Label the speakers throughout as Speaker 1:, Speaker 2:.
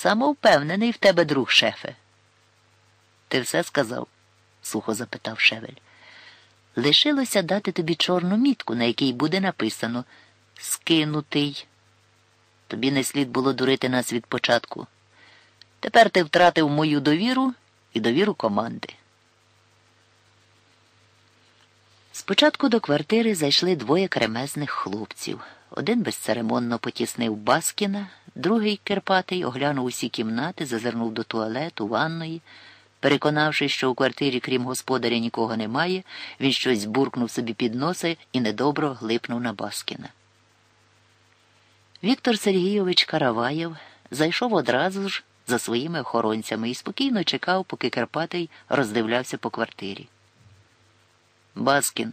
Speaker 1: Самовпевнений в тебе друг шефе. Ти все сказав? сухо запитав шевель. Лишилося дати тобі чорну мітку, на якій буде написано Скинутий. Тобі не слід було дурити нас від початку. Тепер ти втратив мою довіру і довіру команди. Спочатку до квартири зайшли двоє кремезних хлопців. Один безцеремонно потіснив Баскіна, другий Керпатий оглянув усі кімнати, зазирнув до туалету, ванної. Переконавшись, що у квартирі, крім господаря, нікого немає, він щось буркнув собі під носа і недобро глипнув на Баскіна. Віктор Сергійович Караваєв зайшов одразу ж за своїми охоронцями і спокійно чекав, поки Карпатий роздивлявся по квартирі. Баскін,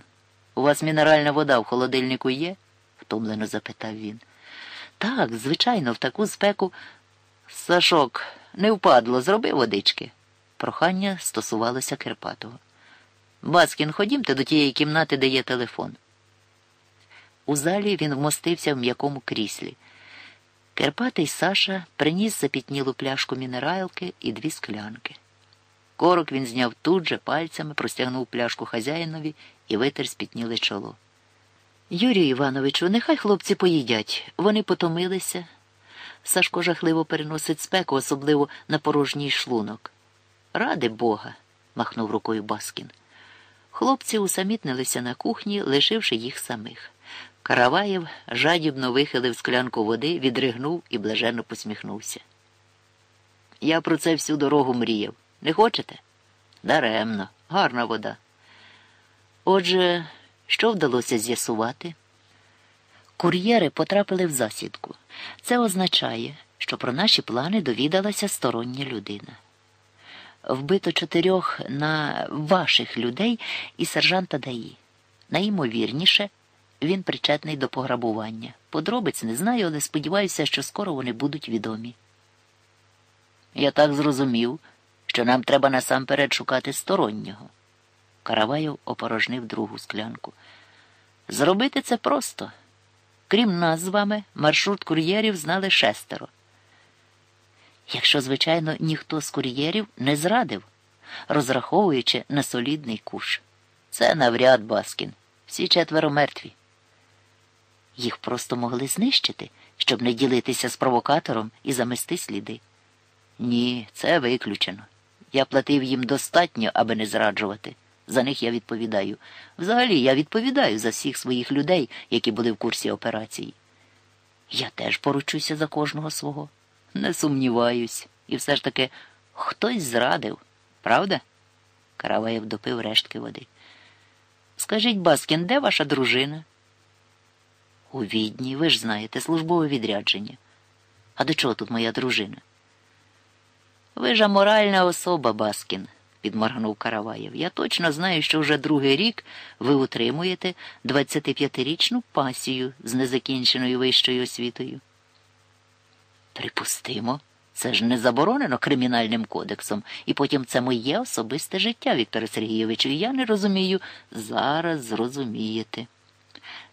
Speaker 1: у вас мінеральна вода в холодильнику є? втомлено запитав він. Так, звичайно, в таку спеку. Сашок, не впадло, зроби водички. Прохання стосувалося Керпатого. Баскін, ходімте до тієї кімнати, де є телефон. У залі він вмостився в м'якому кріслі. Керпатий Саша приніс запітнілу пляшку мінералки і дві склянки. Корок він зняв тут же пальцями, простягнув пляшку хазяїнові і витер спітніле чоло. Юрію Івановичу, нехай хлопці поїдять. Вони потомилися. Сашко жахливо переносить спеку, особливо на порожній шлунок. Ради Бога, махнув рукою Баскін. Хлопці усамітнилися на кухні, лишивши їх самих. Караваєв жадібно вихилив склянку води, відригнув і блаженно посміхнувся. Я про це всю дорогу мріяв. Не хочете? Даремно, гарна вода. Отже, що вдалося з'ясувати? Кур'єри потрапили в засідку. Це означає, що про наші плани довідалася стороння людина. Вбито чотирьох на ваших людей і сержанта Даї. Найімовірніше, він причетний до пограбування. Подробиць не знаю, але сподіваюся, що скоро вони будуть відомі. Я так зрозумів, що нам треба насамперед шукати стороннього. Караваєв опорожнив другу склянку. Зробити це просто. Крім нас з вами, маршрут кур'єрів знали шестеро. Якщо, звичайно, ніхто з кур'єрів не зрадив, розраховуючи на солідний куш. Це навряд Баскін. Всі четверо мертві. Їх просто могли знищити, щоб не ділитися з провокатором і замести сліди. Ні, це виключено. Я платив їм достатньо, аби не зраджувати. За них я відповідаю. Взагалі, я відповідаю за всіх своїх людей, які були в курсі операції. Я теж поручуся за кожного свого. Не сумніваюсь. І все ж таки хтось зрадив, правда? Караваєв допив рештки води. Скажіть, Баскін, де ваша дружина? У відні, ви ж знаєте, службове відрядження. А до чого тут моя дружина? Ви ж аморальна особа, Баскін, підморгнув Караваєв. Я точно знаю, що вже другий рік ви утримуєте 25-річну пасію з незакінченою вищою освітою. Припустимо, це ж не заборонено кримінальним кодексом, і потім це моє особисте життя, Вікторе Сергійовичу, і я не розумію, зараз зрозумієте.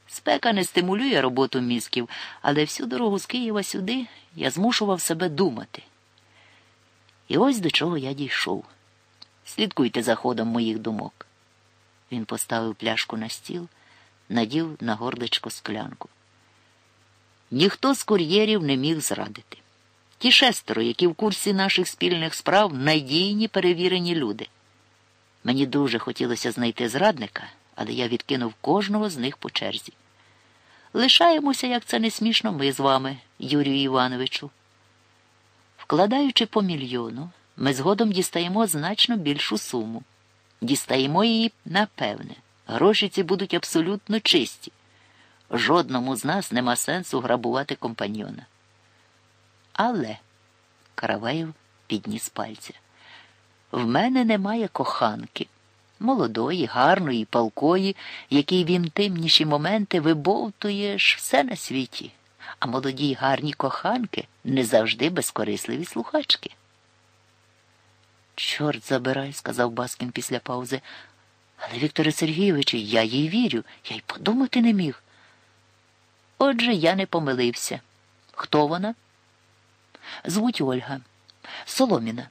Speaker 1: Спека не стимулює роботу мізків, але всю дорогу з Києва сюди я змушував себе думати. І ось до чого я дійшов. Слідкуйте за ходом моїх думок. Він поставив пляшку на стіл, надів на горличко склянку. Ніхто з кур'єрів не міг зрадити. Ті шестеро, які в курсі наших спільних справ надійні перевірені люди. Мені дуже хотілося знайти зрадника, але я відкинув кожного з них по черзі. Лишаємося, як це не смішно, ми з вами, Юрію Івановичу. Вкладаючи по мільйону, ми згодом дістаємо значно більшу суму. Дістаємо її напевне. Гроші ці будуть абсолютно чисті. Жодному з нас нема сенсу грабувати компаньйона. Але, Караваєв підніс пальця, в мене немає коханки, молодої, гарної, палкої, якій в інтимніші моменти вибовтуєш все на світі, а молоді й гарні коханки не завжди безкорисливі слухачки. Чорт забирай, сказав Баскін після паузи. Але, Вікторе Сергійовичу, я їй вірю, я й подумати не міг. Отже, я не помилився. Хто вона? Звуть Ольга. Соломіна.